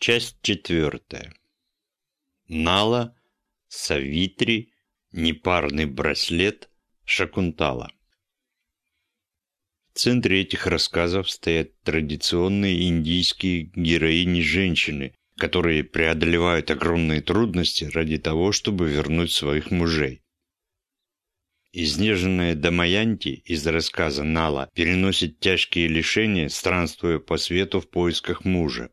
Часть четвертая. Нала, Савитри, непарный браслет, Шакунтала. В центре этих рассказов стоят традиционные индийские героини-женщины, которые преодолевают огромные трудности ради того, чтобы вернуть своих мужей. Изнеженная Дамаянти из рассказа Нала переносит тяжкие лишения, странствуя по свету в поисках мужа.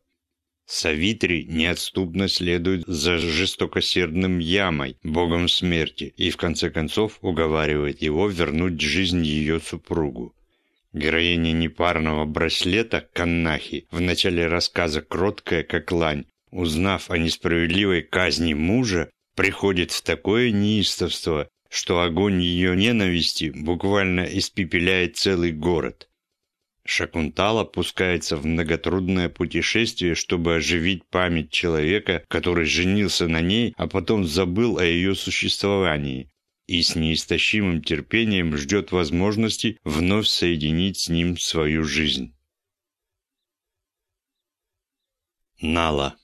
Савитри неотступно следует за жестокосердным Ямой, богом смерти, и в конце концов уговаривает его вернуть жизнь ее супругу. Героиня непарного браслета Каннахи в начале рассказа кроткая как лань, узнав о несправедливой казни мужа, приходит в такое неистовство, что огонь ее ненависти буквально испепеляет целый город. Шакунтала пускается в многотрудное путешествие, чтобы оживить память человека, который женился на ней, а потом забыл о ее существовании, и с неистощимым терпением ждет возможности вновь соединить с ним свою жизнь. Нала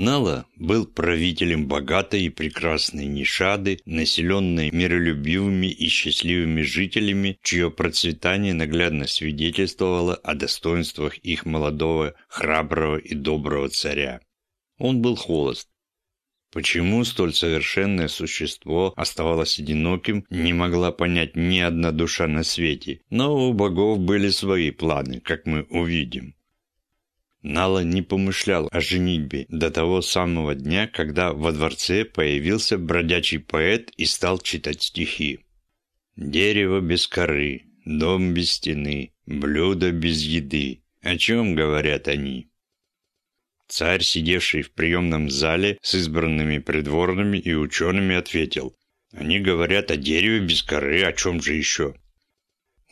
Нала был правителем богатой и прекрасной Нишады, населенной миролюбивыми и счастливыми жителями, чье процветание наглядно свидетельствовало о достоинствах их молодого, храброго и доброго царя. Он был холост. Почему столь совершенное существо оставалось одиноким, не могла понять ни одна душа на свете, но у богов были свои планы, как мы увидим. Нала не помышлял о женитьбе до того самого дня, когда во дворце появился бродячий поэт и стал читать стихи. «Дерево без коры, дом без стены, блюдо без еды. О чем говорят они?» Царь, сидевший в приемном зале с избранными придворными и учеными, ответил. «Они говорят о дереве без коры, о чем же еще?»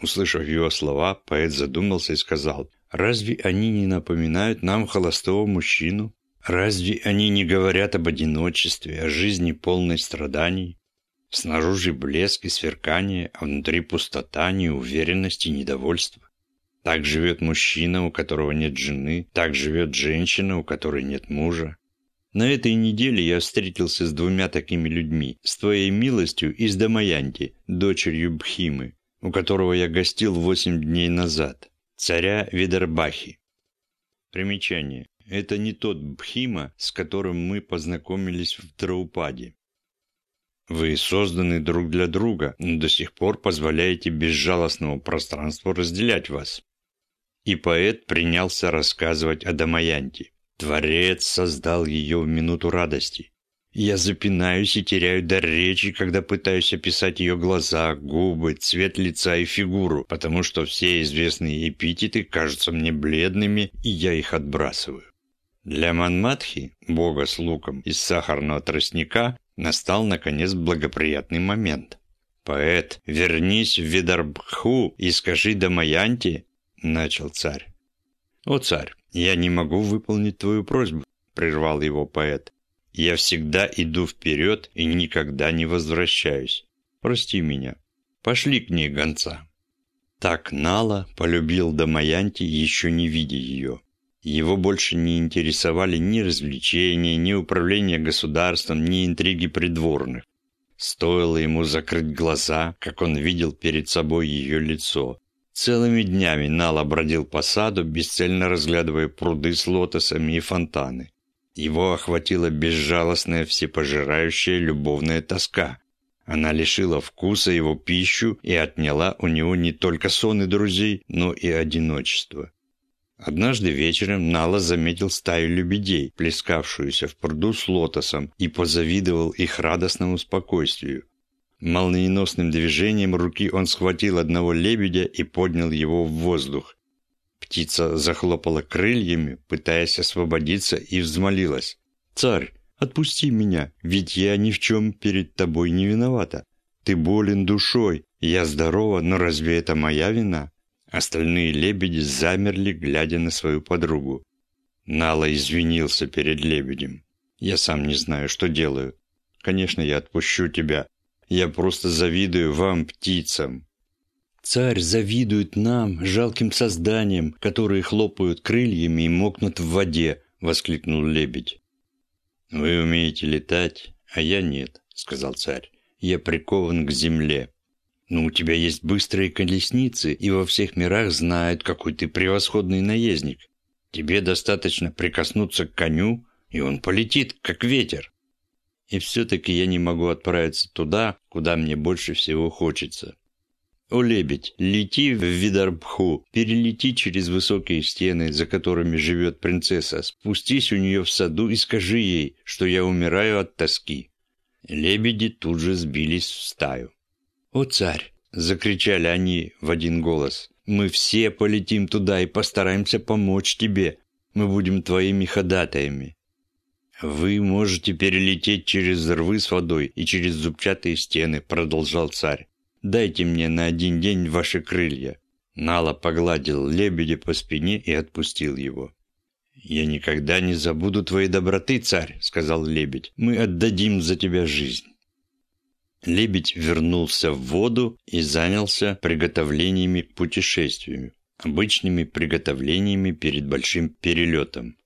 Услышав его слова, поэт задумался и сказал, Разве они не напоминают нам холостого мужчину? Разве они не говорят об одиночестве, о жизни полной страданий? Снаружи блеск и сверкание, а внутри пустота, неуверенность и недовольство. Так живет мужчина, у которого нет жены, так живет женщина, у которой нет мужа. На этой неделе я встретился с двумя такими людьми, с твоей милостью и с Дамаянти, дочерью Бхимы, у которого я гостил восемь дней назад царя Видербахи. Примечание. Это не тот Бхима, с которым мы познакомились в Драупаде. Вы созданы друг для друга, но до сих пор позволяете безжалостному пространству разделять вас. И поэт принялся рассказывать о Дамаянте. Творец создал ее в минуту радости. Я запинаюсь и теряю дар речи, когда пытаюсь описать ее глаза, губы, цвет лица и фигуру, потому что все известные эпитеты кажутся мне бледными, и я их отбрасываю. Для Манматхи, бога с луком из сахарного тростника, настал, наконец, благоприятный момент. «Поэт, вернись в Видарбху и скажи Дамаянте», — начал царь. «О, царь, я не могу выполнить твою просьбу», — прервал его поэт. Я всегда иду вперед и никогда не возвращаюсь. Прости меня. Пошли к ней гонца». Так Нала полюбил Дамаянти, еще не видя ее. Его больше не интересовали ни развлечения, ни управление государством, ни интриги придворных. Стоило ему закрыть глаза, как он видел перед собой ее лицо. Целыми днями Нала бродил по саду, бесцельно разглядывая пруды с лотосами и фонтаны. Его охватила безжалостная всепожирающая любовная тоска. Она лишила вкуса его пищу и отняла у него не только сон и друзей, но и одиночество. Однажды вечером Нала заметил стаю лебедей, плескавшуюся в пруду с лотосом, и позавидовал их радостному спокойствию. Молниеносным движением руки он схватил одного лебедя и поднял его в воздух. Птица захлопала крыльями, пытаясь освободиться, и взмолилась. «Царь, отпусти меня, ведь я ни в чем перед тобой не виновата. Ты болен душой, я здорова, но разве это моя вина?» Остальные лебеди замерли, глядя на свою подругу. Нала извинился перед лебедем. «Я сам не знаю, что делаю. Конечно, я отпущу тебя. Я просто завидую вам, птицам. Царь завидует нам, жалким созданиям, которые хлопают крыльями и мокнут в воде, – воскликнул лебедь. «Вы умеете летать, а я нет», – сказал царь. «Я прикован к земле». «Но у тебя есть быстрые колесницы, и во всех мирах знают, какой ты превосходный наездник. Тебе достаточно прикоснуться к коню, и он полетит, как ветер. И все-таки я не могу отправиться туда, куда мне больше всего хочется. О, лебедь, лети в Видарбху, перелети через высокие стены, за которыми живет принцесса, спустись у нее в саду и скажи ей, что я умираю от тоски. Лебеди тут же сбились в стаю. «О, царь!» – закричали они в один голос. «Мы все полетим туда и постараемся помочь тебе. Мы будем твоими ходатаями». «Вы можете перелететь через рвы с водой и через зубчатые стены», – продолжал царь. Дайте мне на один день ваши крылья». Нала погладил лебедя по спине и отпустил его. «Я никогда не забуду твоей доброты, царь», — сказал лебедь. «Мы отдадим за тебя жизнь». Лебедь вернулся в воду и занялся приготовлениями к путешествию, обычными приготовлениями перед большим перелетом.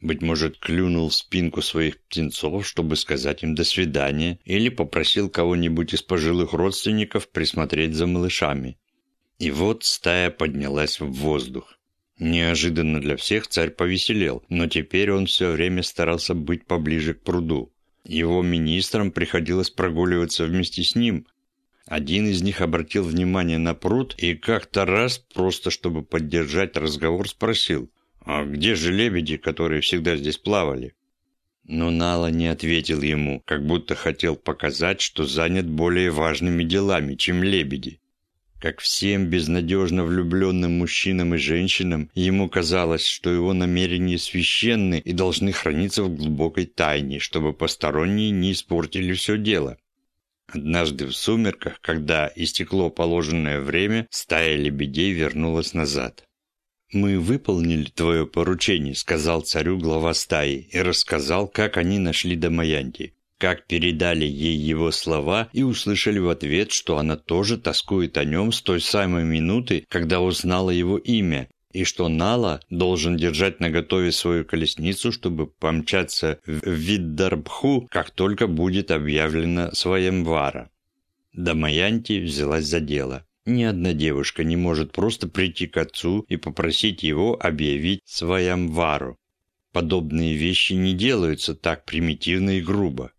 Быть может, клюнул в спинку своих птенцов, чтобы сказать им «до свидания», или попросил кого-нибудь из пожилых родственников присмотреть за малышами. И вот стая поднялась в воздух. Неожиданно для всех царь повеселел, но теперь он все время старался быть поближе к пруду. Его министрам приходилось прогуливаться вместе с ним. Один из них обратил внимание на пруд и как-то раз, просто чтобы поддержать разговор, спросил «А где же лебеди, которые всегда здесь плавали?» Но Нала не ответил ему, как будто хотел показать, что занят более важными делами, чем лебеди. Как всем безнадежно влюбленным мужчинам и женщинам, ему казалось, что его намерения священны и должны храниться в глубокой тайне, чтобы посторонние не испортили все дело. Однажды в сумерках, когда истекло положенное время, стая лебедей вернулась назад. «Мы выполнили твое поручение», — сказал царю глава стаи и рассказал, как они нашли Дамаянти, как передали ей его слова и услышали в ответ, что она тоже тоскует о нем с той самой минуты, когда узнала его имя, и что Нала должен держать наготове свою колесницу, чтобы помчаться в Виддарбху, как только будет объявлена Своемвара. Дамаянти взялась за дело. Ни одна девушка не может просто прийти к отцу и попросить его объявить своямвару. Подобные вещи не делаются так примитивно и грубо.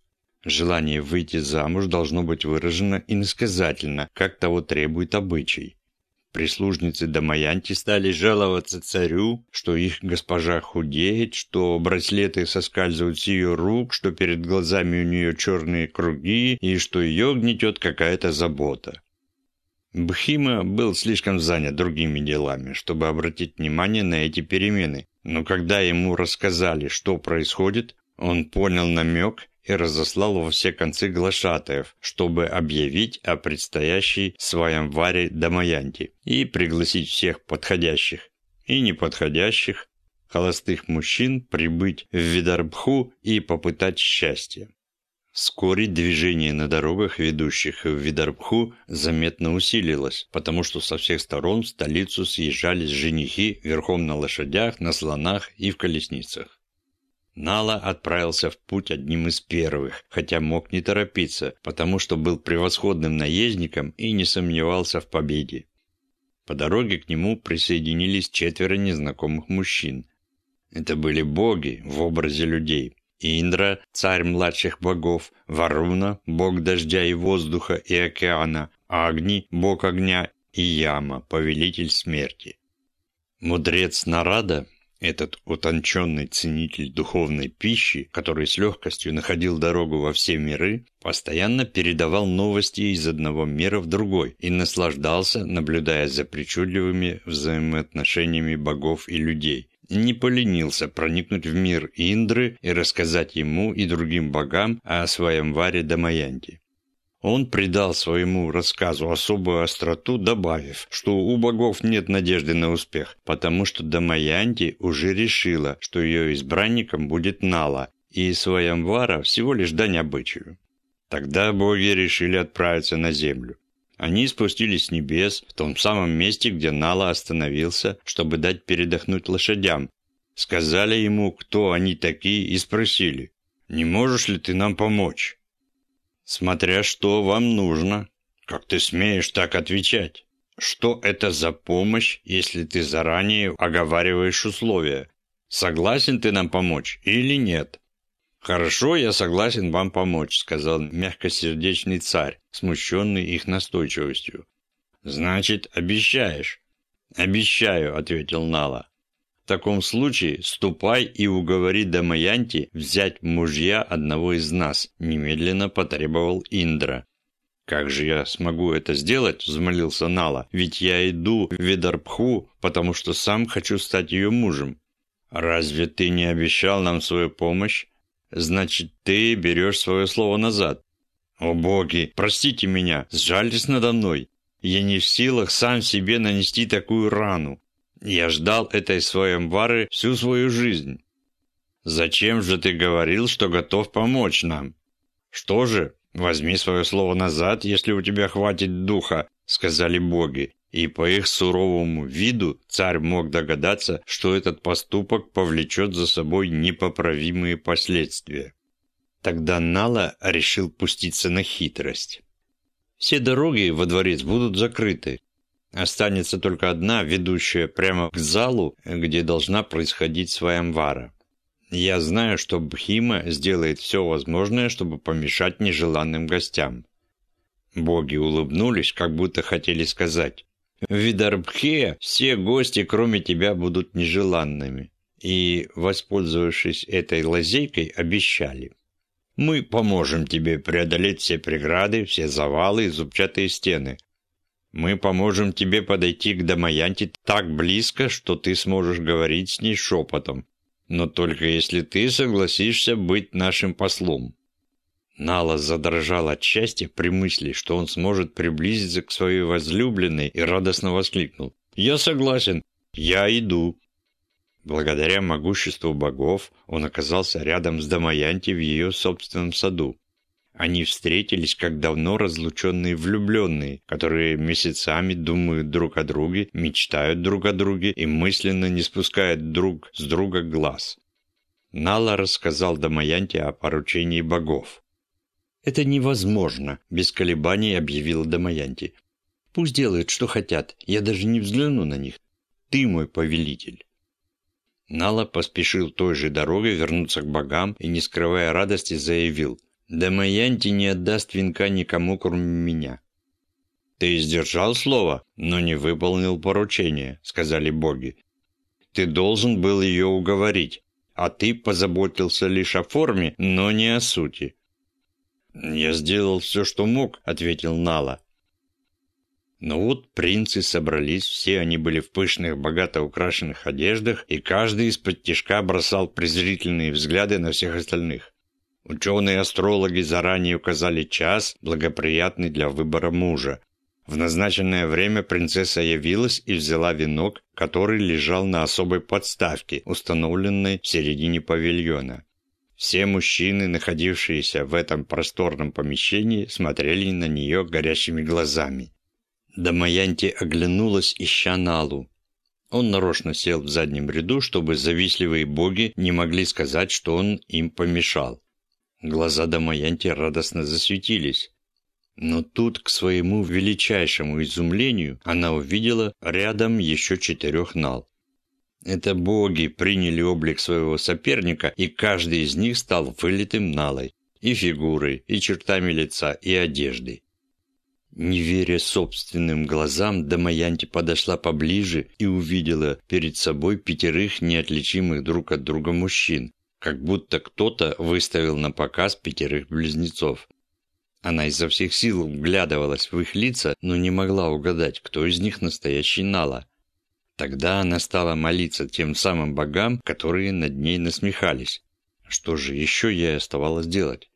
Желание выйти замуж должно быть выражено иносказательно, как того требует обычай. Прислужницы Дамаянти стали жаловаться царю, что их госпожа худеет, что браслеты соскальзывают с ее рук, что перед глазами у нее черные круги и что ее гнетет какая-то забота. Бхима был слишком занят другими делами, чтобы обратить внимание на эти перемены, но когда ему рассказали, что происходит, он понял намек и разослал во все концы глашатаев, чтобы объявить о предстоящей своем варе Дамаянти и пригласить всех подходящих и неподходящих холостых мужчин прибыть в Видарбху и попытать счастье. Вскоре движение на дорогах, ведущих в Видарбху, заметно усилилось, потому что со всех сторон в столицу съезжались женихи верхом на лошадях, на слонах и в колесницах. Нала отправился в путь одним из первых, хотя мог не торопиться, потому что был превосходным наездником и не сомневался в победе. По дороге к нему присоединились четверо незнакомых мужчин. Это были боги в образе людей. Индра, царь младших богов, Варуна, бог дождя и воздуха и океана, Агни, бог огня и Яма, повелитель смерти. Мудрец Нарада, этот утонченный ценитель духовной пищи, который с легкостью находил дорогу во все миры, постоянно передавал новости из одного мира в другой и наслаждался, наблюдая за причудливыми взаимоотношениями богов и людей не поленился проникнуть в мир Индры и рассказать ему и другим богам о своем варе Дамаянте. Он придал своему рассказу особую остроту, добавив, что у богов нет надежды на успех, потому что Дамаянти уже решила, что ее избранником будет Нала, и Своямвара всего лишь дань обычаю. Тогда боги решили отправиться на землю. Они спустились с небес в том самом месте, где Нала остановился, чтобы дать передохнуть лошадям, сказали ему, кто они такие, и спросили, «Не можешь ли ты нам помочь?» «Смотря что вам нужно. Как ты смеешь так отвечать? Что это за помощь, если ты заранее оговариваешь условия? Согласен ты нам помочь или нет?» «Хорошо, я согласен вам помочь», — сказал мягкосердечный царь, смущенный их настойчивостью. «Значит, обещаешь?» «Обещаю», — ответил Нала. «В таком случае ступай и уговори Дамаянти взять мужья одного из нас», — немедленно потребовал Индра. «Как же я смогу это сделать?» – взмолился Нала. «Ведь я иду в Ведарбху, потому что сам хочу стать ее мужем». «Разве ты не обещал нам свою помощь?» Значит, ты берешь свое слово назад. О боги, простите меня, сжальтесь надо мной. Я не в силах сам себе нанести такую рану. Я ждал этой своей амбары всю свою жизнь. Зачем же ты говорил, что готов помочь нам? Что же, возьми свое слово назад, если у тебя хватит духа, сказали боги, и по их суровому виду царь мог догадаться, что этот поступок повлечет за собой непоправимые последствия. Тогда Нала решил пуститься на хитрость. Все дороги во дворец будут закрыты. Останется только одна, ведущая прямо к залу, где должна происходить сваямвара. Я знаю, что Бхима сделает все возможное, чтобы помешать нежеланным гостям. Боги улыбнулись, как будто хотели сказать в Видарбхе все гости, кроме тебя, будут нежеланными. И, воспользовавшись этой лазейкой, обещали. Мы поможем тебе преодолеть все преграды, все завалы и зубчатые стены. Мы поможем тебе подойти к Дамаянте так близко, что ты сможешь говорить с ней шепотом. Но только если ты согласишься быть нашим послом. Нала задрожал от счастья при мысли, что он сможет приблизиться к своей возлюбленной и радостно воскликнул. «Я согласен! Я иду!» Благодаря могуществу богов он оказался рядом с Дамаянти в ее собственном саду. Они встретились как давно разлученные влюбленные, которые месяцами думают друг о друге, мечтают друг о друге и мысленно не спускают друг с друга глаз. Нала рассказал Дамаянте о поручении богов. «Это невозможно», – без колебаний объявила Дамаянти. «Пусть делают, что хотят, я даже не взгляну на них. Ты мой повелитель». Нала поспешил той же дорогой вернуться к богам и, не скрывая радости, заявил «Дамаянти не отдаст венка никому, кроме меня». «Ты сдержал слово, но не выполнил поручение», – сказали боги. «Ты должен был ее уговорить, а ты позаботился лишь о форме, но не о сути. «Я сделал все, что мог», — ответил Нала. Но вот принцы собрались, все они были в пышных, богато украшенных одеждах, и каждый из-под тишка бросал презрительные взгляды на всех остальных. Ученые-астрологи заранее указали час, благоприятный для выбора мужа. В назначенное время принцесса явилась и взяла венок, который лежал на особой подставке, установленной в середине павильона. Все мужчины, находившиеся в этом просторном помещении, смотрели на нее горящими глазами. Дамаянти оглянулась, ища Налу. Он нарочно сел в заднем ряду, чтобы завистливые боги не могли сказать, что он им помешал. Глаза Дамаянти радостно засветились. Но тут, к своему величайшему изумлению, она увидела рядом еще четырех Нал. Это боги приняли облик своего соперника, и каждый из них стал вылитым налой. И фигурой, и чертами лица, и одеждой. Не веря собственным глазам, Дамаянти подошла поближе и увидела перед собой пятерых неотличимых друг от друга мужчин, как будто кто-то выставил на показ пятерых близнецов. Она изо всех сил вглядывалась в их лица, но не могла угадать, кто из них настоящий Нала. Тогда она стала молиться тем самым богам, которые над ней насмехались. Что же еще ей оставалось делать?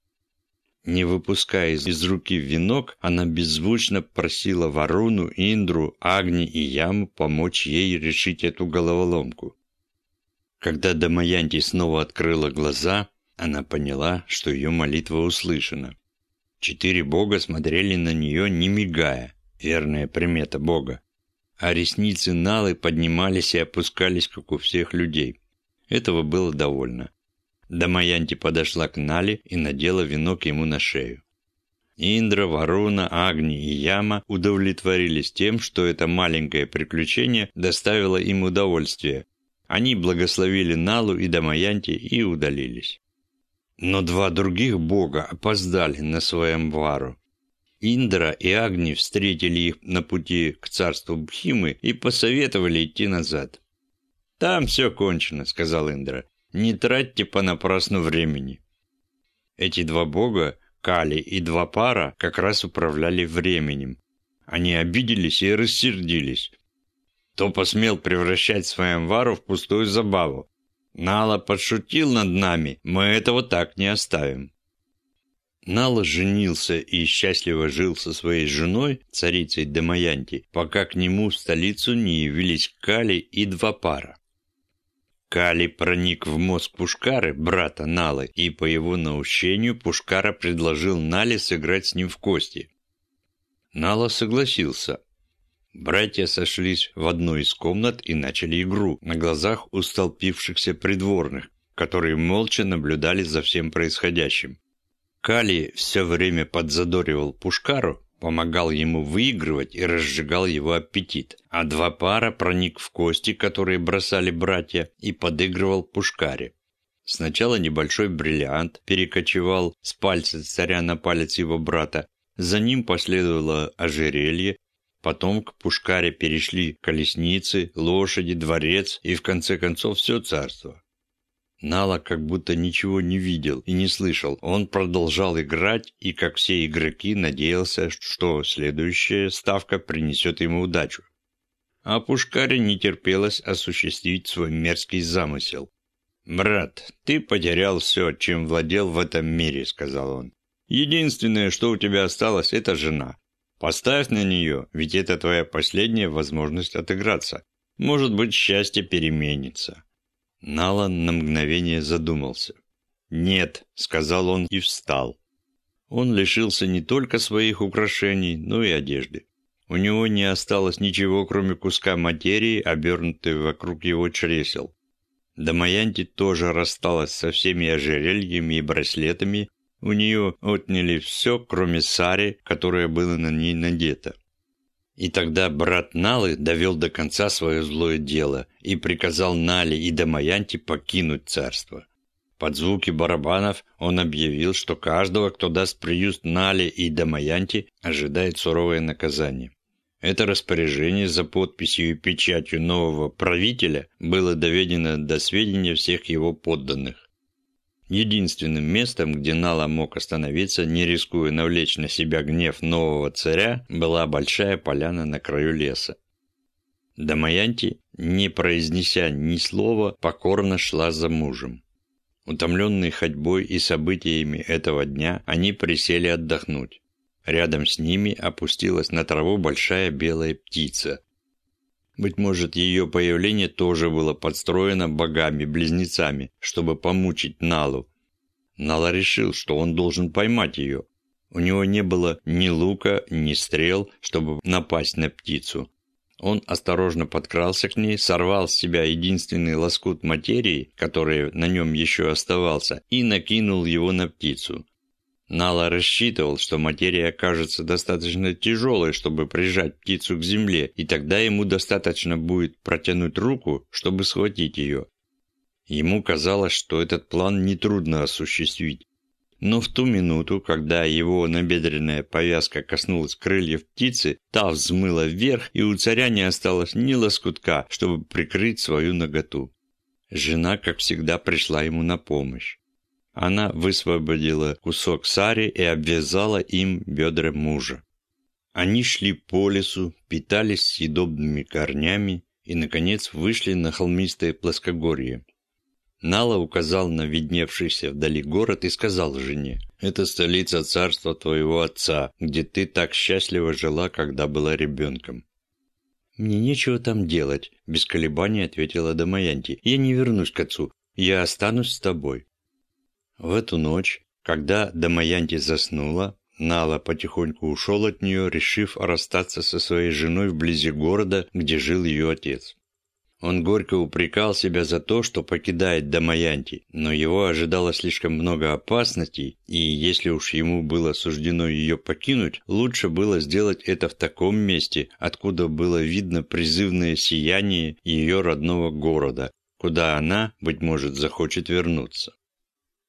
Не выпуская из руки венок, она беззвучно просила Варуну, Индру, Агни и Яму помочь ей решить эту головоломку. Когда Дамаянти снова открыла глаза, она поняла, что ее молитва услышана. Четыре бога смотрели на нее, не мигая, верная примета бога а ресницы Налы поднимались и опускались, как у всех людей. Этого было довольно. Дамаянти подошла к Нале и надела венок ему на шею. Индра, Варуна, Агни и Яма удовлетворились тем, что это маленькое приключение доставило им удовольствие. Они благословили Налу и Дамаянти и удалились. Но два других бога опоздали на своем вару. Индра и Агни встретили их на пути к царству Бхимы и посоветовали идти назад. «Там все кончено», — сказал Индра. «Не тратьте понапрасну времени». Эти два бога Кали и два пара как раз управляли временем. Они обиделись и рассердились. То посмел превращать Сваямвару в пустую забаву. Нала подшутил над нами, мы этого так не оставим. Нала женился и счастливо жил со своей женой, царицей Дамаянти, пока к нему в столицу не явились Кали и два пара. Кали проник в мозг Пушкары, брата Налы, и по его наущению Пушкара предложил Нале сыграть с ним в кости. Нала согласился. Братья сошлись в одной из комнат и начали игру на глазах у столпившихся придворных, которые молча наблюдали за всем происходящим. Кали все время подзадоривал Пушкару, помогал ему выигрывать и разжигал его аппетит, а два пара проник в кости, которые бросали братья, и подыгрывал Пушкаре. Сначала небольшой бриллиант перекочевал с пальца царя на палец его брата, за ним последовало ожерелье, потом к Пушкаре перешли колесницы, лошади, дворец и в конце концов все царство. Нала как будто ничего не видел и не слышал. Он продолжал играть и, как все игроки, надеялся, что следующая ставка принесет ему удачу. А Пушкаре не терпелось осуществить свой мерзкий замысел. «Брат, ты потерял все, чем владел в этом мире», — сказал он. «Единственное, что у тебя осталось, это жена. Поставь на нее, ведь это твоя последняя возможность отыграться. Может быть, счастье переменится». Налан на мгновение задумался. «Нет», — сказал он и встал. Он лишился не только своих украшений, но и одежды. У него не осталось ничего, кроме куска материи, обернутой вокруг его чресел. Дамаянти тоже рассталась со всеми ожерельями и браслетами, у нее отняли все, кроме сари, которое было на ней надето. И тогда брат Налы довел до конца свое злое дело и приказал Нале и Дамаянте покинуть царство. Под звуки барабанов он объявил, что каждого, кто даст приют Нале и Дамаянте, ожидает суровое наказание. Это распоряжение за подписью и печатью нового правителя было доведено до сведения всех его подданных. Единственным местом, где Нала мог остановиться, не рискуя навлечь на себя гнев нового царя, была большая поляна на краю леса. Дамаянти, не произнеся ни слова, покорно шла за мужем. Утомленные ходьбой и событиями этого дня, они присели отдохнуть. Рядом с ними опустилась на траву большая белая птица, быть может, ее появление тоже было подстроено богами-близнецами, чтобы помучить Налу. Нала решил, что он должен поймать ее. У него не было ни лука, ни стрел, чтобы напасть на птицу. Он осторожно подкрался к ней, сорвал с себя единственный лоскут материи, который на нем еще оставался, и накинул его на птицу. Нала рассчитывал, что материя окажется достаточно тяжелой, чтобы прижать птицу к земле, и тогда ему достаточно будет протянуть руку, чтобы схватить ее. Ему казалось, что этот план нетрудно осуществить. Но в ту минуту, когда его набедренная повязка коснулась крыльев птицы, та взмыла вверх, и у царя не осталось ни лоскутка, чтобы прикрыть свою наготу. Жена, как всегда, пришла ему на помощь. Она высвободила кусок сари и обвязала им бедра мужа. Они шли по лесу, питались съедобными корнями и, наконец, вышли на холмистое плоскогорье. Нала указал на видневшийся вдали город и сказал жене, «Это столица царства твоего отца, где ты так счастливо жила, когда была ребенком». «Мне нечего там делать», – без колебаний ответила Дамаянти. «Я не вернусь к отцу. Я останусь с тобой». В эту ночь, когда Дамаянти заснула, Нала потихоньку ушел от нее, решив расстаться со своей женой вблизи города, где жил ее отец. Он горько упрекал себя за то, что покидает Дамаянти, но его ожидало слишком много опасностей, и если уж ему было суждено ее покинуть, лучше было сделать это в таком месте, откуда было видно призывное сияние ее родного города, куда она, быть может, захочет вернуться.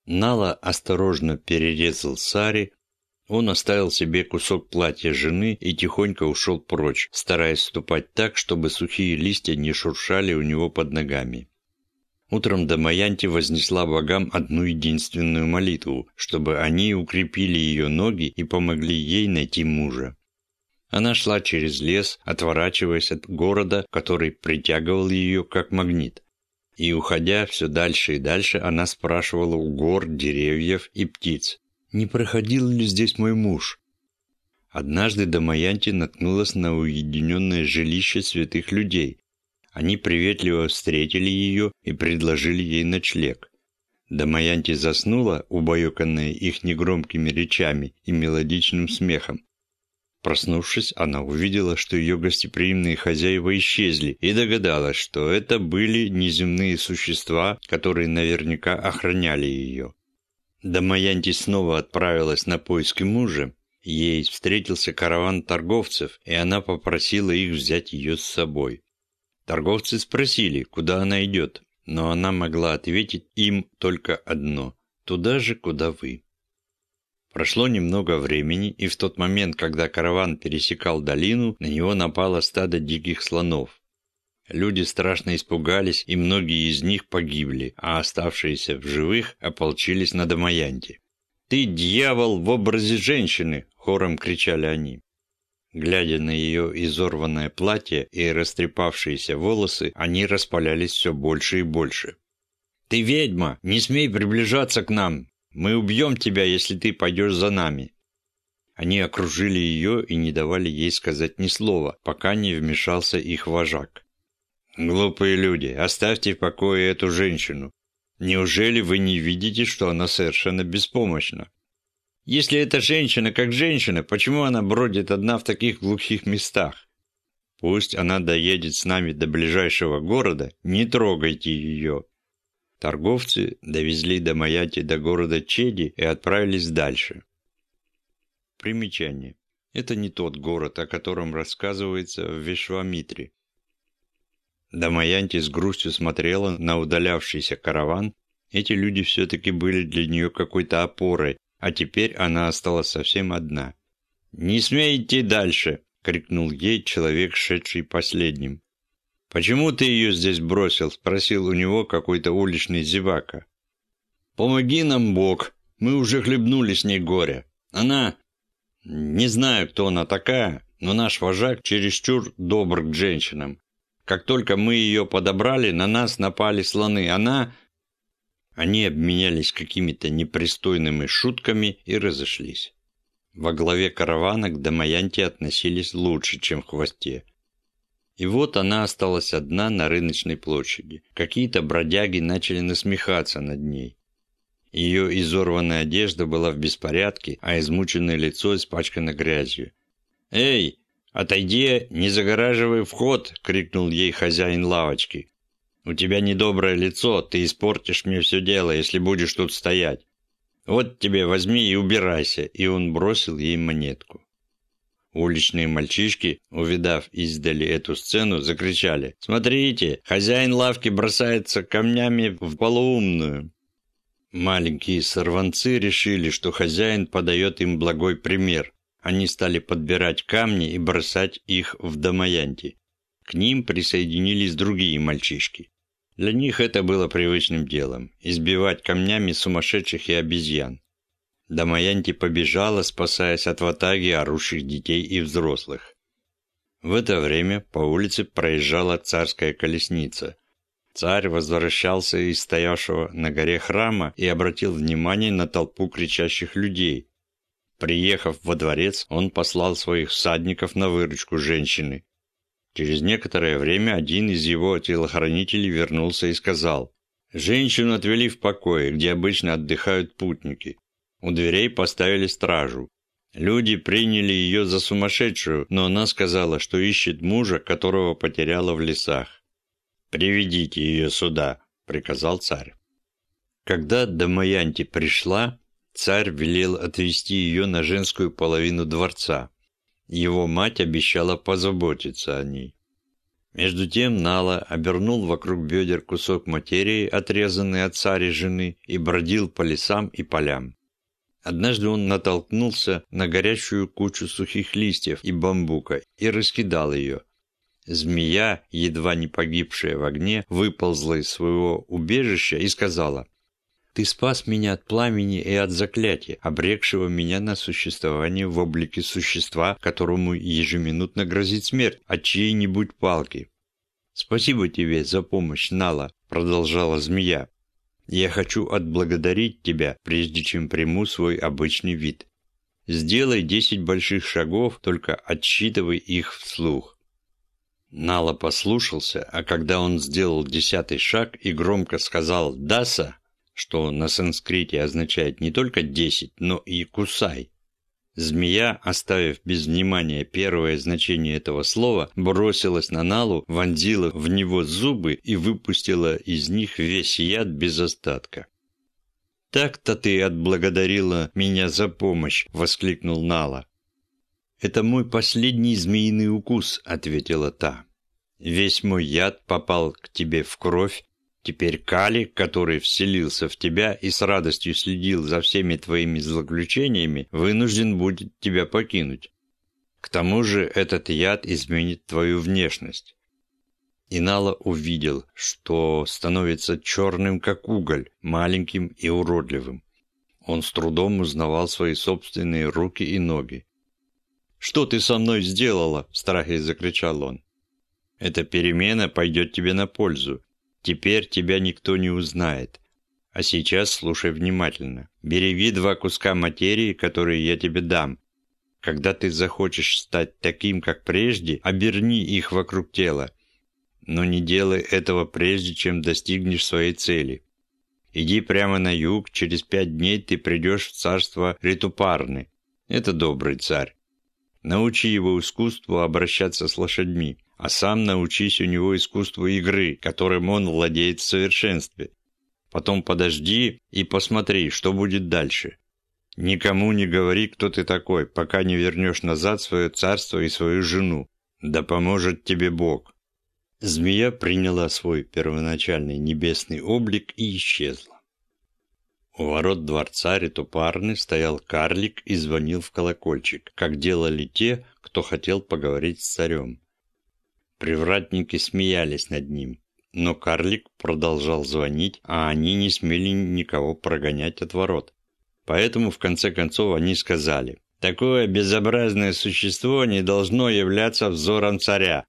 Нала осторожно перерезал Сари, он оставил себе кусок платья жены и тихонько ушел прочь, стараясь ступать так, чтобы сухие листья не шуршали у него под ногами. Утром Дамаянти вознесла богам одну единственную молитву, чтобы они укрепили ее ноги и помогли ей найти мужа. Она шла через лес, отворачиваясь от города, который притягивал ее как магнит. И уходя все дальше и дальше, она спрашивала у гор, деревьев и птиц, не проходил ли здесь мой муж? Однажды Дамаянти наткнулась на уединенное жилище святых людей. Они приветливо встретили ее и предложили ей ночлег. Дамаянти заснула, убаюканная их негромкими речами и мелодичным смехом. Проснувшись, она увидела, что ее гостеприимные хозяева исчезли, и догадалась, что это были неземные существа, которые наверняка охраняли ее. Дамаянти снова отправилась на поиски мужа. Ей встретился караван торговцев, и она попросила их взять ее с собой. Торговцы спросили, куда она идет, но она могла ответить им только одно – туда же, куда вы. Прошло немного времени, и в тот момент, когда караван пересекал долину, на него напало стадо диких слонов. Люди страшно испугались, и многие из них погибли, а оставшиеся в живых ополчились на Дамаянте. «Ты дьявол в образе женщины!» – хором кричали они. Глядя на ее изорванное платье и растрепавшиеся волосы, они распалялись все больше и больше. «Ты ведьма! Не смей приближаться к нам! Мы убьем тебя, если ты пойдешь за нами!» Они окружили ее и не давали ей сказать ни слова, пока не вмешался их вожак. «Глупые люди, оставьте в покое эту женщину. Неужели вы не видите, что она совершенно беспомощна? Если эта женщина как женщина, почему она бродит одна в таких глухих местах? Пусть она доедет с нами до ближайшего города, не трогайте ее». Торговцы довезли до Маяти до города Чеди и отправились дальше. Примечание. Это не тот город, о котором рассказывается в Вишвамитре. Дамаянти с грустью смотрела на удалявшийся караван. Эти люди все-таки были для нее какой-то опорой, а теперь она осталась совсем одна. «Не смей идти дальше!» — крикнул ей человек, шедший последним. «Почему ты ее здесь бросил?» — спросил у него какой-то уличный зевака. «Помоги нам, Бог! Мы уже хлебнули с ней горя. Она... Не знаю, кто она такая, но наш вожак чересчур добр к женщинам. Как только мы ее подобрали, на нас напали слоны. Она...» Они обменялись какими-то непристойными шутками и разошлись. Во главе каравана к Дамаянте относились лучше, чем в хвосте. И вот она осталась одна на рыночной площади. Какие-то бродяги начали насмехаться над ней. Ее изорванная одежда была в беспорядке, а измученное лицо испачкано грязью. «Эй, «Отойди, не загораживай вход!» — крикнул ей хозяин лавочки. «У тебя недоброе лицо, ты испортишь мне все дело, если будешь тут стоять. Вот тебе возьми и убирайся!» И он бросил ей монетку. Уличные мальчишки, увидав издали эту сцену, закричали «Смотрите, хозяин лавки бросается камнями в полуумную!» Маленькие сорванцы решили, что хозяин подает им благой пример, они стали подбирать камни и бросать их в Дамаянти. К ним присоединились другие мальчишки. Для них это было привычным делом – избивать камнями сумасшедших и обезьян. Дамаянти побежала, спасаясь от ватаги орущих детей и взрослых. В это время по улице проезжала царская колесница. Царь возвращался из стоявшего на горе храма и обратил внимание на толпу кричащих людей, Приехав во дворец, он послал своих всадников на выручку женщины. Через некоторое время один из его телохранителей вернулся и сказал, «Женщину отвели в покое, где обычно отдыхают путники. У дверей поставили стражу. Люди приняли ее за сумасшедшую, но она сказала, что ищет мужа, которого потеряла в лесах. «Приведите ее сюда», — приказал царь. Когда Дамаянти пришла, царь велел отвести ее на женскую половину дворца. Его мать обещала позаботиться о ней. Между тем Нала обернул вокруг бедер кусок материи, отрезанный от царя жены, и бродил по лесам и полям. Однажды он натолкнулся на горящую кучу сухих листьев и бамбука и раскидал ее. Змея, едва не погибшая в огне, выползла из своего убежища и сказала, «Ты спас меня от пламени и от заклятия, обрекшего меня на существование в облике существа, которому ежеминутно грозит смерть от чьей-нибудь палки». «Спасибо тебе за помощь, Нала», — продолжала змея. Я хочу отблагодарить тебя, прежде чем приму свой обычный вид. Сделай десять больших шагов, только отсчитывай их вслух. Нала послушался, а когда он сделал десятый шаг и громко сказал «Даса», что на санскрите означает не только десять, но и «кусай», Змея, оставив без внимания первое значение этого слова, бросилась на Налу, вонзила в него зубы и выпустила из них весь яд без остатка. «Так-то ты отблагодарила меня за помощь!» – воскликнул Нала. «Это мой последний змеиный укус», – ответила та. «Весь мой яд попал к тебе в кровь, Теперь Кали, который вселился в тебя и с радостью следил за всеми твоими злоключениями, вынужден будет тебя покинуть. К тому же этот яд изменит твою внешность. Инала увидел, что становится черным, как уголь, маленьким и уродливым. Он с трудом узнавал свои собственные руки и ноги. «Что ты со мной сделала?» – в страхе закричал он. «Эта перемена пойдет тебе на пользу. Теперь тебя никто не узнает. А сейчас слушай внимательно. Береги два куска материи, которые я тебе дам. Когда ты захочешь стать таким, как прежде, оберни их вокруг тела. Но не делай этого прежде, чем достигнешь своей цели. Иди прямо на юг, через пять дней ты придешь в царство Ритупарны. Это добрый царь. Научи его искусству обращаться с лошадьми а сам научись у него искусству игры, которым он владеет в совершенстве. Потом подожди и посмотри, что будет дальше. Никому не говори, кто ты такой, пока не вернешь назад свое царство и свою жену. Да поможет тебе Бог». Змея приняла свой первоначальный небесный облик и исчезла. У ворот дворца Ритупарны стоял карлик и звонил в колокольчик, как делали те, кто хотел поговорить с царем. Привратники смеялись над ним, но карлик продолжал звонить, а они не смели никого прогонять от ворот. Поэтому в конце концов они сказали, «Такое безобразное существо не должно являться взором царя.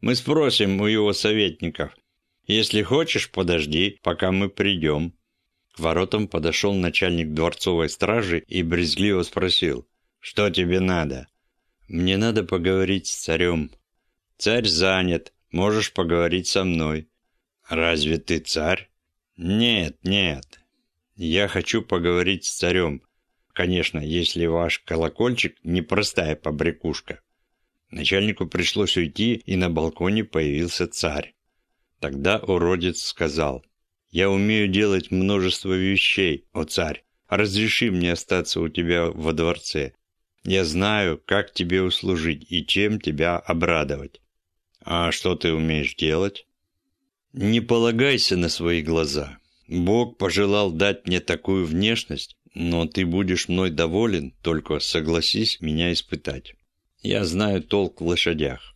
Мы спросим у его советников. Если хочешь, подожди, пока мы придем». К воротам подошел начальник дворцовой стражи и брезгливо спросил, «Что тебе надо?» «Мне надо поговорить с царем», Царь занят, можешь поговорить со мной. Разве ты царь? Нет, нет. Я хочу поговорить с царем. Конечно, если ваш колокольчик не простая побрякушка. Начальнику пришлось уйти, и на балконе появился царь. Тогда уродец сказал, «Я умею делать множество вещей, о царь. Разреши мне остаться у тебя во дворце. Я знаю, как тебе услужить и чем тебя обрадовать. А что ты умеешь делать? Не полагайся на свои глаза. Бог пожелал дать мне такую внешность, но ты будешь мной доволен, только согласись меня испытать. Я знаю толк в лошадях.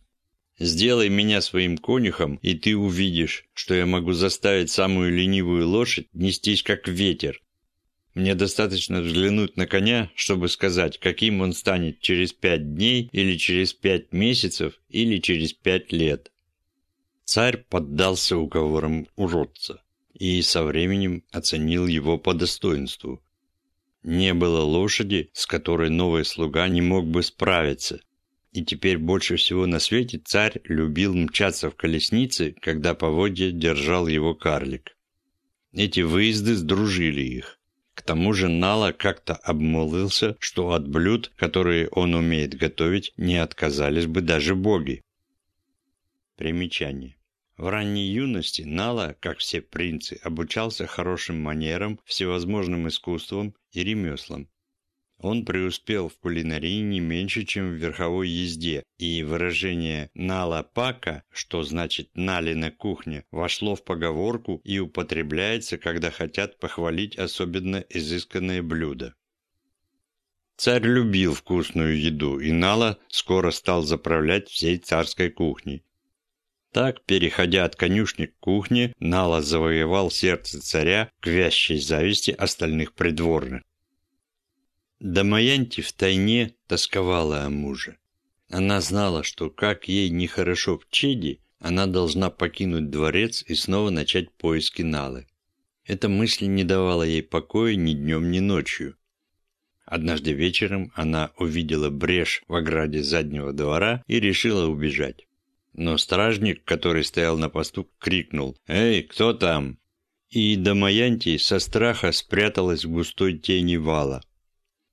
Сделай меня своим конюхом, и ты увидишь, что я могу заставить самую ленивую лошадь нестись как ветер, мне достаточно взглянуть на коня, чтобы сказать, каким он станет через пять дней, или через пять месяцев, или через пять лет. Царь поддался уговорам уродца и со временем оценил его по достоинству. Не было лошади, с которой новый слуга не мог бы справиться. И теперь больше всего на свете царь любил мчаться в колеснице, когда поводья держал его карлик. Эти выезды сдружили их. К тому же Нала как-то обмолвился, что от блюд, которые он умеет готовить, не отказались бы даже боги. Примечание. В ранней юности Нала, как все принцы, обучался хорошим манерам, всевозможным искусствам и ремеслам. Он преуспел в кулинарии не меньше, чем в верховой езде, и выражение «нала пака», что значит «налина кухня», вошло в поговорку и употребляется, когда хотят похвалить особенно изысканное блюдо. Царь любил вкусную еду, и Нала скоро стал заправлять всей царской кухней. Так, переходя от конюшни к кухне, Нала завоевал сердце царя к вящей зависти остальных придворных. Дамаянти втайне тосковала о муже. Она знала, что как ей нехорошо в Чеди, она должна покинуть дворец и снова начать поиски Налы. Эта мысль не давала ей покоя ни днем, ни ночью. Однажды вечером она увидела брешь в ограде заднего двора и решила убежать. Но стражник, который стоял на посту, крикнул «Эй, кто там?» И Дамаянти со страха спряталась в густой тени вала.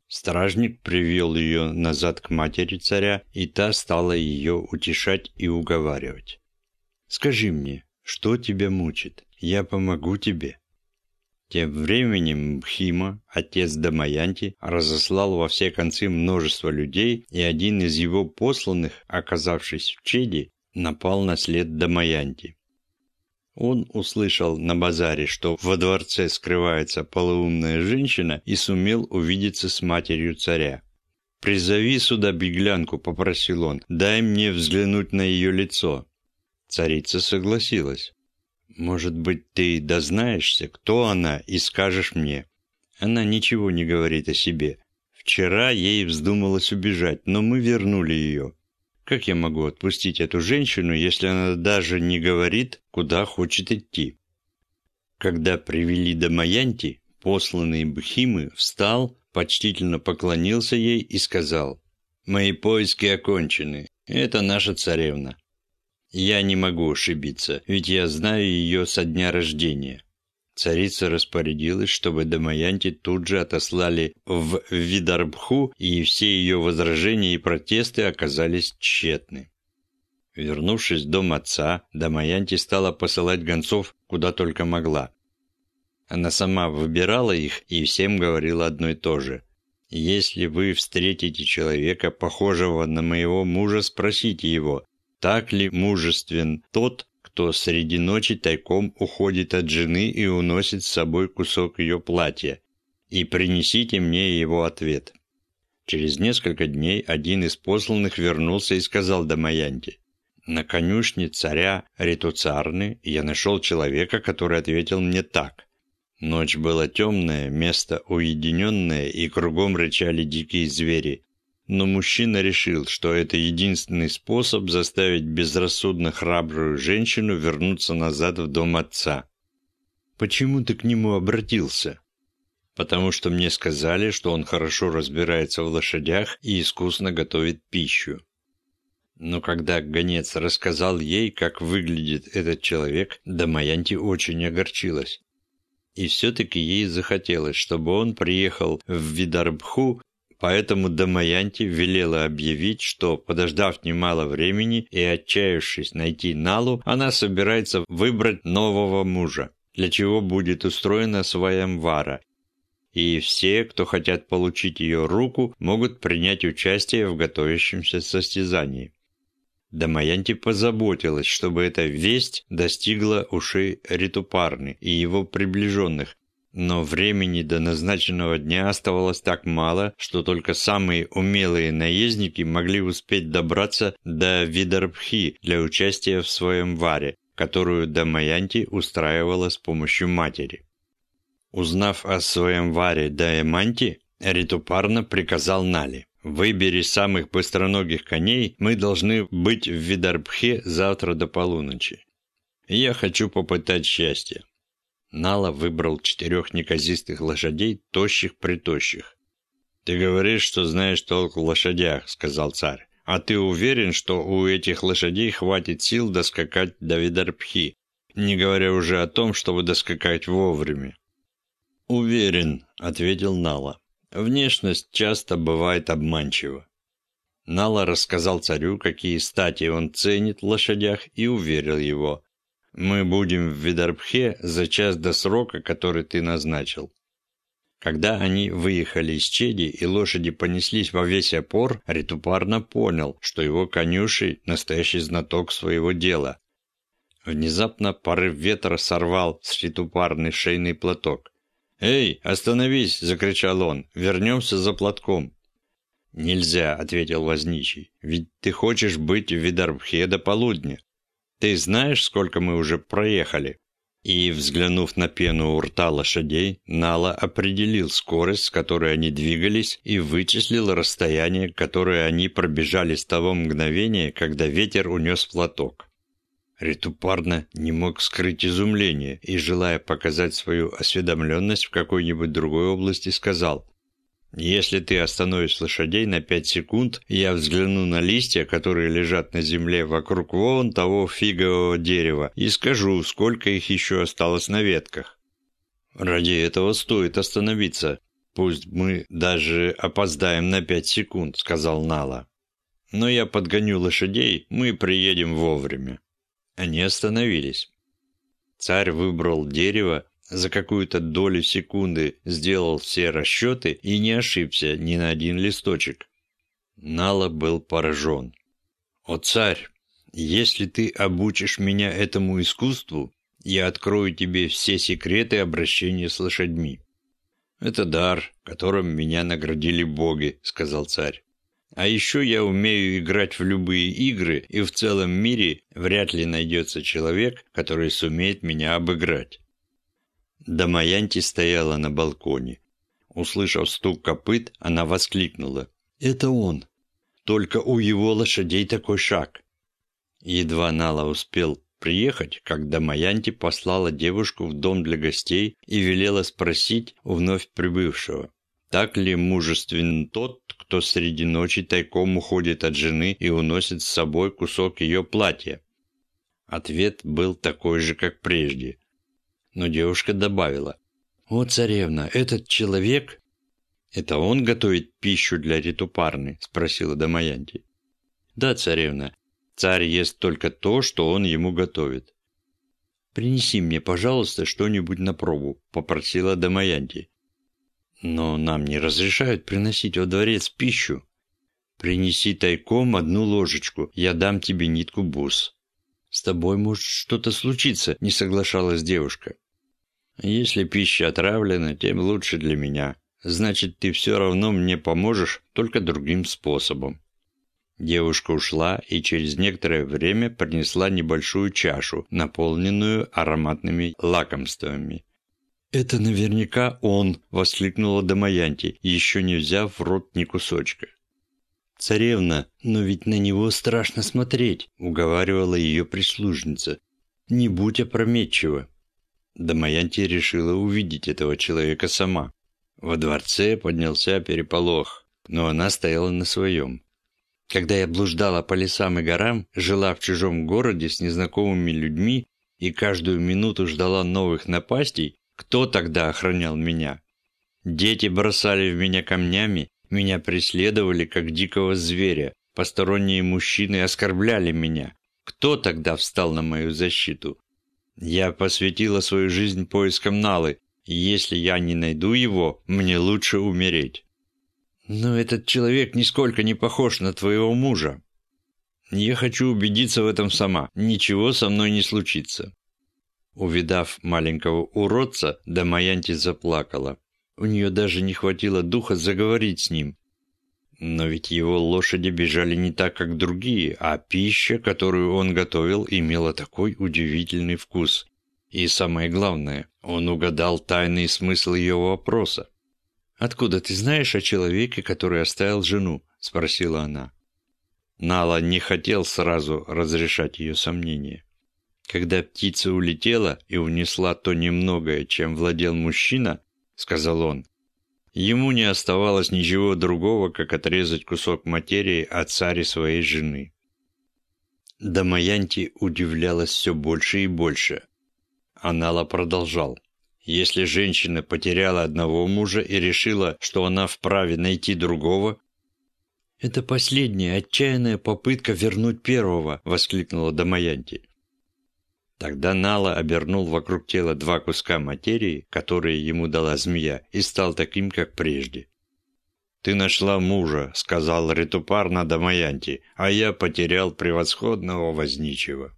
Стражник привел ее назад к матери царя, и та стала ее утешать и уговаривать. «Скажи мне, что тебя мучит? Я помогу тебе». Тем временем Бхима, отец Дамаянти, разослал во все концы множество людей, и один из его посланных, оказавшись в Чеди, напал на след Дамаянти. Он услышал на базаре, что во дворце скрывается полоумная женщина и сумел увидеться с матерью царя. «Призови сюда беглянку», — попросил он, — «дай мне взглянуть на ее лицо». Царица согласилась. «Может быть, ты дознаешься, кто она, и скажешь мне?» Она ничего не говорит о себе. Вчера ей вздумалось убежать, но мы вернули ее. Как я могу отпустить эту женщину, если она даже не говорит, куда хочет идти? Когда привели до Маянти, посланный Бхимы встал, почтительно поклонился ей и сказал, «Мои поиски окончены. Это наша царевна. Я не могу ошибиться, ведь я знаю ее со дня рождения. Царица распорядилась, чтобы Дамаянти тут же отослали в Видарбху, и все ее возражения и протесты оказались тщетны. Вернувшись в дом отца, Дамаянти стала посылать гонцов куда только могла. Она сама выбирала их и всем говорила одно и то же. «Если вы встретите человека, похожего на моего мужа, спросите его, так ли мужествен тот, кто среди ночи тайком уходит от жены и уносит с собой кусок ее платья, и принесите мне его ответ». Через несколько дней один из посланных вернулся и сказал Дамаянте, «На конюшне царя Ритуцарны я нашел человека, который ответил мне так. Ночь была темная, место уединенное, и кругом рычали дикие звери, но мужчина решил, что это единственный способ заставить безрассудно храбрую женщину вернуться назад в дом отца. «Почему ты к нему обратился?» «Потому что мне сказали, что он хорошо разбирается в лошадях и искусно готовит пищу». Но когда гонец рассказал ей, как выглядит этот человек, Дамаянти очень огорчилась. И все-таки ей захотелось, чтобы он приехал в Видарбху Поэтому Дамаянти велела объявить, что, подождав немало времени и отчаявшись найти Налу, она собирается выбрать нового мужа, для чего будет устроена своямвара, и все, кто хотят получить ее руку, могут принять участие в готовящемся состязании. Дамаянти позаботилась, чтобы эта весть достигла ушей Ритупарны и его приближенных, но времени до назначенного дня оставалось так мало, что только самые умелые наездники могли успеть добраться до Видарбхи для участия в своем варе, которую Дамаянти устраивала с помощью матери. Узнав о своем варе Дамаянти, Ритупарна приказал Нали. «Выбери самых быстроногих коней, мы должны быть в Видарбхе завтра до полуночи. Я хочу попытать счастье. Нала выбрал четырех неказистых лошадей, тощих-притощих. «Ты говоришь, что знаешь толк в лошадях», — сказал царь. «А ты уверен, что у этих лошадей хватит сил доскакать до Видарпхи, не говоря уже о том, чтобы доскакать вовремя?» «Уверен», — ответил Нала. «Внешность часто бывает обманчива». Нала рассказал царю, какие стати он ценит в лошадях, и уверил его. Мы будем в Видарбхе за час до срока, который ты назначил». Когда они выехали из Чеди и лошади понеслись во весь опор, Ритупарна понял, что его конюший – настоящий знаток своего дела. Внезапно порыв ветра сорвал с Ритупарны шейный платок. «Эй, остановись!» – закричал он. «Вернемся за платком». «Нельзя», – ответил возничий, – «ведь ты хочешь быть в Видарбхе до полудня. Ты знаешь, сколько мы уже проехали?» И, взглянув на пену у рта лошадей, Нала определил скорость, с которой они двигались, и вычислил расстояние, которое они пробежали с того мгновения, когда ветер унес платок. Ритупарно не мог скрыть изумление и, желая показать свою осведомленность в какой-нибудь другой области, сказал если ты остановишь лошадей на пять секунд, я взгляну на листья, которые лежат на земле вокруг вон того фигового дерева, и скажу, сколько их еще осталось на ветках. Ради этого стоит остановиться. Пусть мы даже опоздаем на пять секунд, сказал Нала. Но я подгоню лошадей, мы приедем вовремя. Они остановились. Царь выбрал дерево, за какую-то долю секунды сделал все расчеты и не ошибся ни на один листочек. Нала был поражен. «О, царь, если ты обучишь меня этому искусству, я открою тебе все секреты обращения с лошадьми». «Это дар, которым меня наградили боги», — сказал царь. «А еще я умею играть в любые игры, и в целом мире вряд ли найдется человек, который сумеет меня обыграть». Дамаянти стояла на балконе. Услышав стук копыт, она воскликнула. «Это он! Только у его лошадей такой шаг!» Едва Нала успел приехать, как Дамаянти послала девушку в дом для гостей и велела спросить у вновь прибывшего, так ли мужествен тот, кто среди ночи тайком уходит от жены и уносит с собой кусок ее платья. Ответ был такой же, как прежде – но девушка добавила. «О, царевна, этот человек...» «Это он готовит пищу для Ритупарны?» – спросила Дамаянти. «Да, царевна. Царь ест только то, что он ему готовит». «Принеси мне, пожалуйста, что-нибудь на пробу», – попросила Дамаянти. «Но нам не разрешают приносить во дворец пищу. Принеси тайком одну ложечку, я дам тебе нитку бус». «С тобой может что-то случиться», – не соглашалась девушка. Если пища отравлена, тем лучше для меня. Значит, ты все равно мне поможешь, только другим способом». Девушка ушла и через некоторое время принесла небольшую чашу, наполненную ароматными лакомствами. «Это наверняка он!» – воскликнула Дамаянти, еще не взяв в рот ни кусочка. «Царевна, но ведь на него страшно смотреть», – уговаривала ее прислужница. «Не будь опрометчива». Дамаянти решила увидеть этого человека сама. Во дворце поднялся переполох, но она стояла на своем. Когда я блуждала по лесам и горам, жила в чужом городе с незнакомыми людьми и каждую минуту ждала новых напастей, кто тогда охранял меня? Дети бросали в меня камнями, меня преследовали, как дикого зверя, посторонние мужчины оскорбляли меня. Кто тогда встал на мою защиту? Я посвятила свою жизнь поискам Налы, если я не найду его, мне лучше умереть. Но этот человек нисколько не похож на твоего мужа. Я хочу убедиться в этом сама. Ничего со мной не случится. Увидав маленького уродца, Дамаянти заплакала. У нее даже не хватило духа заговорить с ним, но ведь его лошади бежали не так, как другие, а пища, которую он готовил, имела такой удивительный вкус. И самое главное, он угадал тайный смысл ее вопроса. «Откуда ты знаешь о человеке, который оставил жену?» – спросила она. Нала не хотел сразу разрешать ее сомнения. Когда птица улетела и унесла то немногое, чем владел мужчина, сказал он, Ему не оставалось ничего другого, как отрезать кусок материи от цари своей жены. Дамаянти удивлялась все больше и больше. Анала продолжал. Если женщина потеряла одного мужа и решила, что она вправе найти другого, «Это последняя отчаянная попытка вернуть первого!» – воскликнула Дамаянти. Тогда Нала обернул вокруг тела два куска материи, которые ему дала змея, и стал таким, как прежде. «Ты нашла мужа», — сказал Ретупар на Дамаянте, «а я потерял превосходного возничего».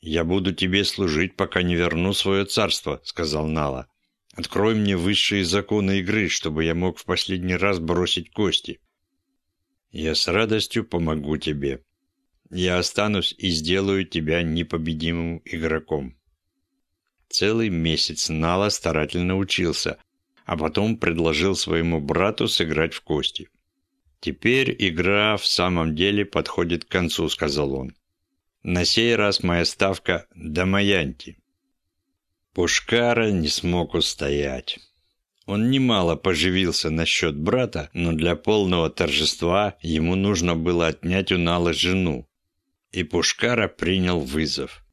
«Я буду тебе служить, пока не верну свое царство», — сказал Нала. «Открой мне высшие законы игры, чтобы я мог в последний раз бросить кости». «Я с радостью помогу тебе», я останусь и сделаю тебя непобедимым игроком. Целый месяц Нала старательно учился, а потом предложил своему брату сыграть в кости. «Теперь игра в самом деле подходит к концу», — сказал он. «На сей раз моя ставка — Дамаянти». Пушкара не смог устоять. Он немало поживился насчет брата, но для полного торжества ему нужно было отнять у Нала жену, и Пушкара принял вызов.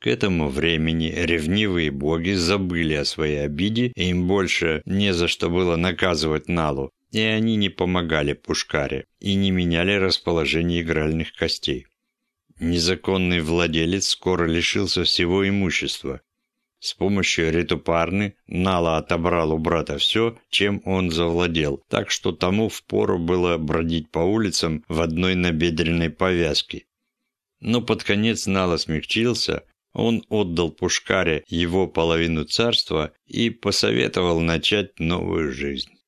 К этому времени ревнивые боги забыли о своей обиде, и им больше не за что было наказывать Налу, и они не помогали Пушкаре и не меняли расположение игральных костей. Незаконный владелец скоро лишился всего имущества. С помощью ретупарны Нала отобрал у брата все, чем он завладел, так что тому впору было бродить по улицам в одной набедренной повязке. Но под конец Нала смягчился, он отдал Пушкаре его половину царства и посоветовал начать новую жизнь.